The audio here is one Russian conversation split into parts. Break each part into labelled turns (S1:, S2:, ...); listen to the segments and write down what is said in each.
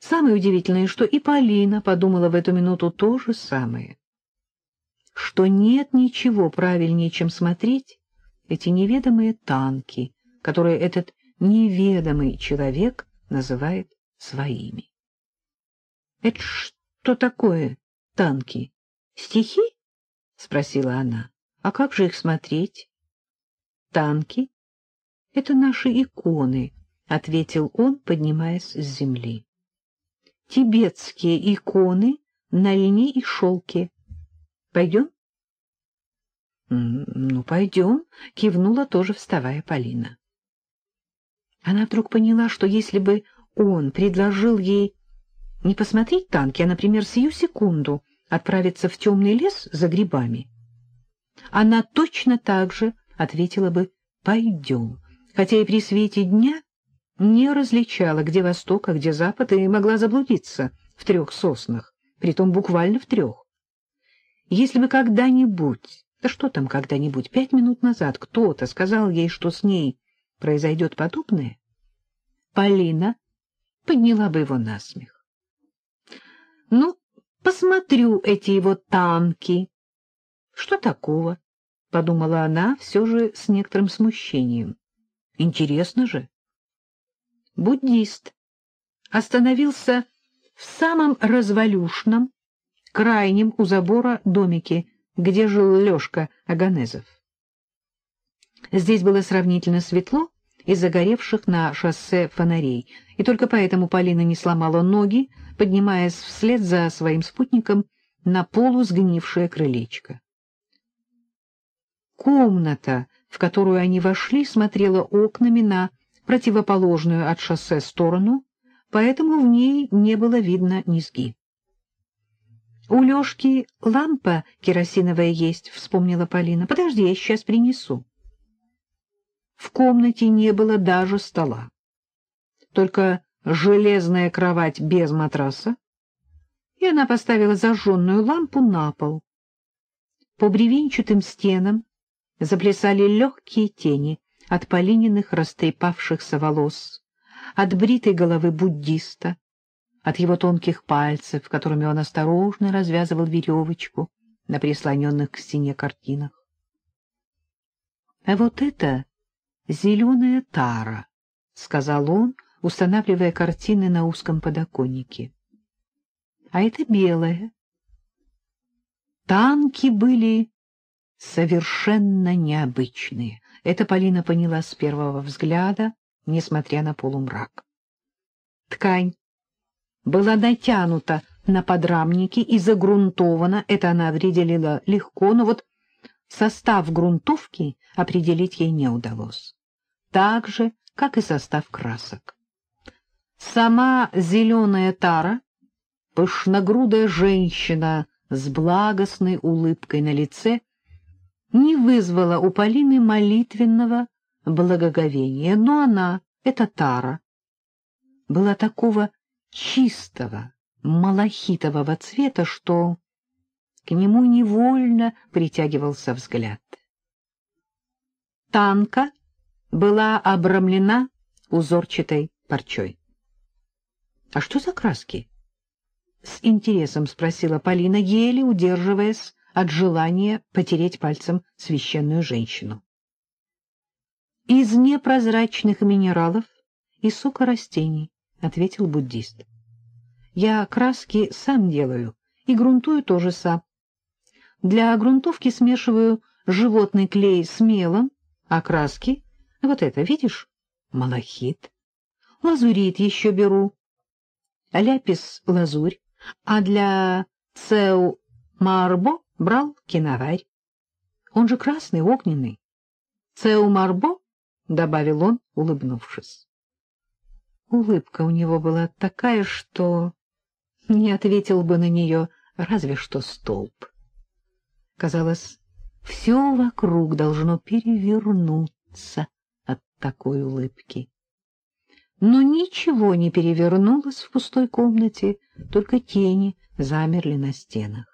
S1: Самое удивительное, что и Полина подумала в эту минуту то же самое. Что нет ничего правильнее, чем смотреть эти неведомые танки, которые этот неведомый человек называет своими. — Это что такое танки? Стихи? — спросила она. — А как же их смотреть? — Танки — это наши иконы, — ответил он, поднимаясь с земли. — Тибетские иконы на льне и шелке. Пойдем? — Ну, пойдем, — кивнула тоже, вставая Полина. Она вдруг поняла, что если бы он предложил ей не посмотреть танки, а, например, сию секунду отправиться в темный лес за грибами, она точно так же ответила бы «пойдем», хотя и при свете дня не различала, где восток, а где запад, и могла заблудиться в трех соснах, притом буквально в трех. Если бы когда-нибудь, да что там когда-нибудь, пять минут назад кто-то сказал ей, что с ней произойдет подобное, Полина подняла бы его на смех. Ну, посмотрю эти его танки. Что такого? — подумала она все же с некоторым смущением. Интересно же. Буддист остановился в самом развалюшном, крайнем у забора домике, где жил Лешка Аганезов. Здесь было сравнительно светло, из загоревших на шоссе фонарей, и только поэтому Полина не сломала ноги, поднимаясь вслед за своим спутником на полусгнившее крылечко. Комната, в которую они вошли, смотрела окнами на противоположную от шоссе сторону, поэтому в ней не было видно низги. — У Лёшки лампа керосиновая есть, — вспомнила Полина. — Подожди, я сейчас принесу. В комнате не было даже стола. Только железная кровать без матраса, и она поставила зажженную лампу на пол. По бревенчатым стенам заплясали легкие тени от полининых растрепавшихся волос, от бритой головы буддиста, от его тонких пальцев, которыми он осторожно развязывал веревочку на прислоненных к стене картинах. А вот это зеленая тара, — сказал он, устанавливая картины на узком подоконнике. — А это белая. Танки были совершенно необычные. Это Полина поняла с первого взгляда, несмотря на полумрак. Ткань была натянута на подрамнике и загрунтована, это она определила легко, но вот состав грунтовки определить ей не удалось так же, как и состав красок. Сама зеленая тара, пышногрудая женщина с благостной улыбкой на лице, не вызвала у Полины молитвенного благоговения, но она, эта тара, была такого чистого, малахитового цвета, что к нему невольно притягивался взгляд. Танка была обрамлена узорчатой парчой. — А что за краски? — с интересом спросила Полина, еле удерживаясь от желания потереть пальцем священную женщину. — Из непрозрачных минералов и сока растений, — ответил буддист. — Я краски сам делаю и грунтую тоже сам. Для грунтовки смешиваю животный клей с мелом, а краски вот это, видишь? Малахит. Лазурит еще беру. Ляпис — лазурь. А для цеу марбо брал киноварь. Он же красный, огненный. Цеу марбо, — добавил он, улыбнувшись. Улыбка у него была такая, что не ответил бы на нее разве что столб. Казалось, все вокруг должно перевернуться такой улыбки. Но ничего не перевернулось в пустой комнате, только тени замерли на стенах.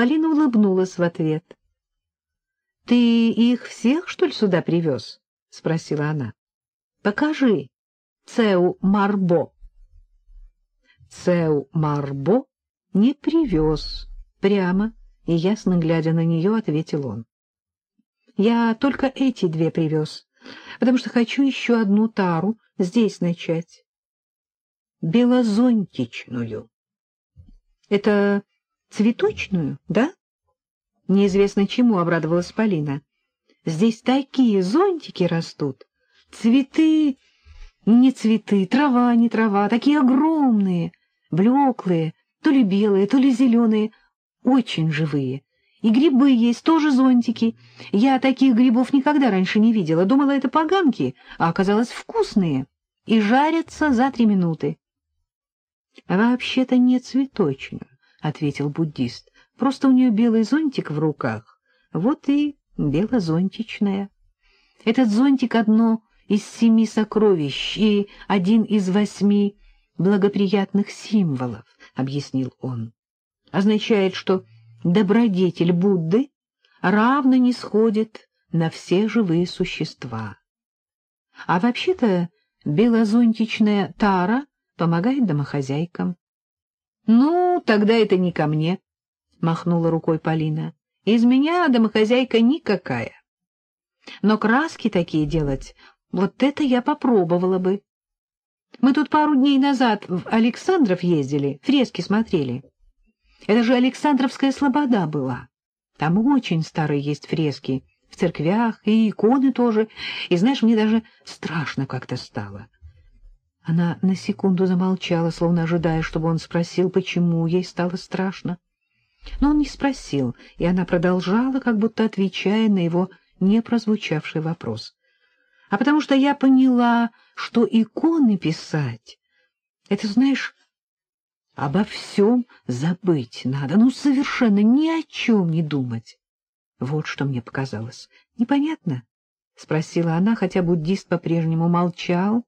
S1: Полина улыбнулась в ответ. — Ты их всех, что ли, сюда привез? — спросила она. — Покажи, Цеу Марбо. Цеу Марбо не привез. Прямо и ясно глядя на нее, ответил он. Я только эти две привез, потому что хочу еще одну тару здесь начать. Белозонтичную. Это цветочную, да? Неизвестно чему обрадовалась Полина. Здесь такие зонтики растут. Цветы, не цветы, трава, не трава, такие огромные, блеклые, то ли белые, то ли зеленые, очень живые. И грибы есть, тоже зонтики. Я таких грибов никогда раньше не видела. Думала, это поганки, а оказалось вкусные. И жарятся за три минуты. — Вообще-то не цветочную, — ответил буддист. — Просто у нее белый зонтик в руках. Вот и белозонтичная. Этот зонтик — одно из семи сокровищ и один из восьми благоприятных символов, — объяснил он. Означает, что добродетель Будды равно не сходит на все живые существа. А вообще-то белозонтичная тара помогает домохозяйкам. — Ну, тогда это не ко мне, — махнула рукой Полина. — Из меня домохозяйка никакая. Но краски такие делать, вот это я попробовала бы. Мы тут пару дней назад в Александров ездили, фрески смотрели. Это же Александровская слобода была. Там очень старые есть фрески, в церквях и иконы тоже. И знаешь, мне даже страшно как-то стало. Она на секунду замолчала, словно ожидая, чтобы он спросил, почему ей стало страшно. Но он не спросил, и она продолжала, как будто отвечая на его непрозвучавший вопрос. А потому что я поняла, что иконы писать — это, знаешь, Обо всем забыть надо, ну, совершенно ни о чем не думать. Вот что мне показалось. Непонятно? — спросила она, хотя буддист по-прежнему молчал,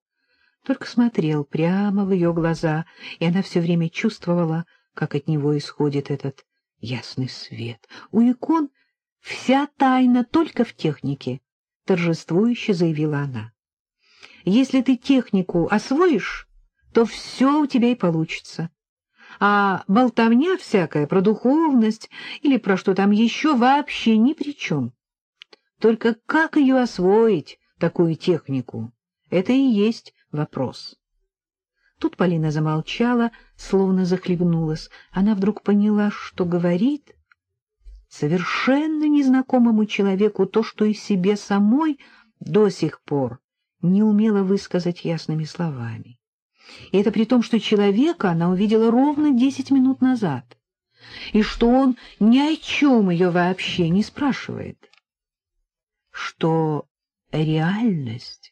S1: только смотрел прямо в ее глаза, и она все время чувствовала, как от него исходит этот ясный свет. У икон вся тайна только в технике, — торжествующе заявила она. Если ты технику освоишь, то все у тебя и получится а болтовня всякая про духовность или про что там еще вообще ни при чем. Только как ее освоить, такую технику, это и есть вопрос. Тут Полина замолчала, словно захлебнулась. Она вдруг поняла, что говорит совершенно незнакомому человеку то, что и себе самой до сих пор не умела высказать ясными словами. И это при том, что человека она увидела ровно десять минут назад, и что он ни о чем ее вообще не спрашивает. Что реальность —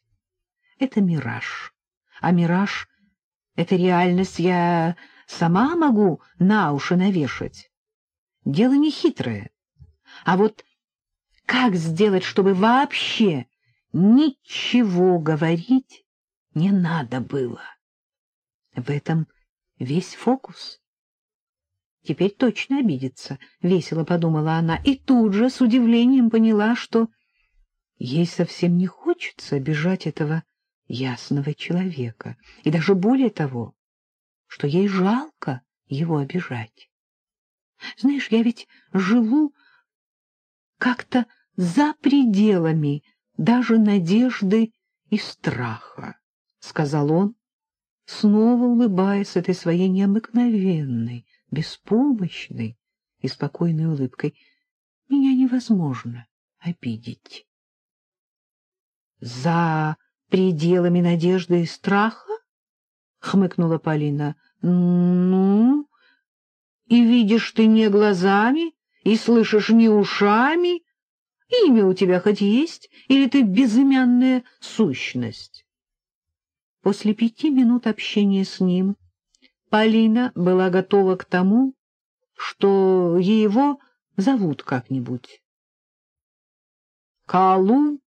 S1: это мираж, а мираж — это реальность я сама могу на уши навешать. Дело не хитрое. А вот как сделать, чтобы вообще ничего говорить не надо было? В этом весь фокус. Теперь точно обидится, — весело подумала она, и тут же с удивлением поняла, что ей совсем не хочется обижать этого ясного человека, и даже более того, что ей жалко его обижать. Знаешь, я ведь живу как-то за пределами даже надежды и страха, — сказал он, снова улыбаясь этой своей необыкновенной, беспомощной и спокойной улыбкой, меня невозможно обидеть. «За пределами надежды и страха?» — хмыкнула Полина. «Ну, и видишь ты не глазами, и слышишь не ушами. Имя у тебя хоть есть, или ты безымянная сущность?» После пяти минут общения с ним Полина была готова к тому, что его зовут как-нибудь. Калу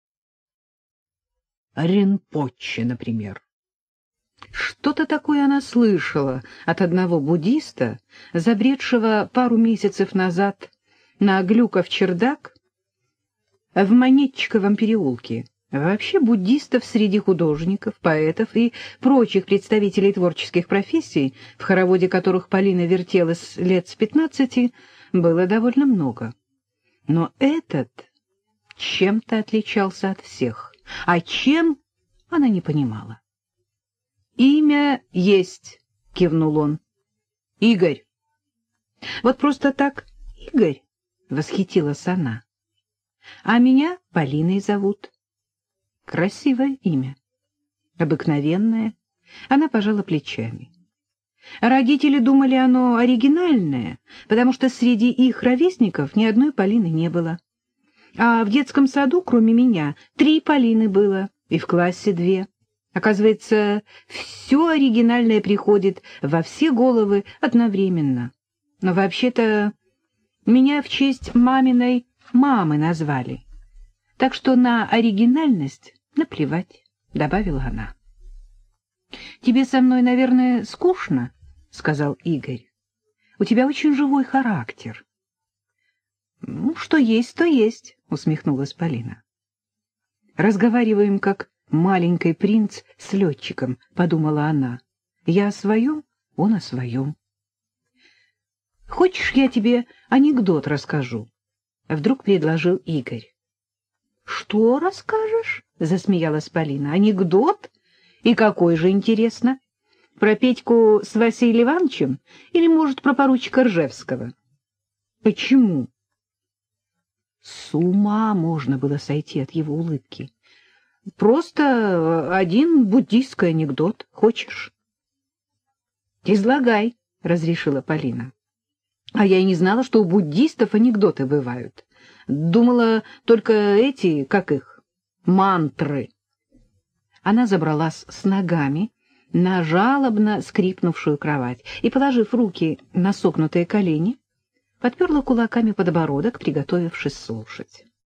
S1: Ринпоче, например. Что-то такое она слышала от одного буддиста, забредшего пару месяцев назад на Глюков чердак в Монетчиковом переулке Вообще буддистов среди художников, поэтов и прочих представителей творческих профессий, в хороводе которых Полина вертелась лет с пятнадцати, было довольно много. Но этот чем-то отличался от всех, а чем она не понимала. «Имя есть», — кивнул он. «Игорь». «Вот просто так Игорь», — восхитилась она. «А меня Полиной зовут». Красивое имя. Обыкновенное. Она пожала плечами. Родители думали оно оригинальное, потому что среди их ровесников ни одной Полины не было. А в детском саду, кроме меня, три Полины было, и в классе две. Оказывается, все оригинальное приходит во все головы одновременно. Но вообще-то меня в честь маминой мамы назвали. Так что на оригинальность наплевать, — добавила она. — Тебе со мной, наверное, скучно, — сказал Игорь. — У тебя очень живой характер. — Ну, что есть, то есть, — усмехнулась Полина. — Разговариваем, как маленький принц с летчиком, — подумала она. Я о своем, он о своем. — Хочешь, я тебе анекдот расскажу? — вдруг предложил Игорь. — Что расскажешь? — засмеялась Полина. — Анекдот? И какой же, интересно? Про Петьку с Василием Ивановичем или, может, про поручика Ржевского? — Почему? С ума можно было сойти от его улыбки. — Просто один буддийский анекдот. Хочешь? — Излагай, — разрешила Полина. — А я и не знала, что у буддистов анекдоты бывают. Думала, только эти, как их, мантры. Она забралась с ногами на жалобно скрипнувшую кровать и, положив руки на согнутые колени, подперла кулаками подбородок, приготовившись слушать.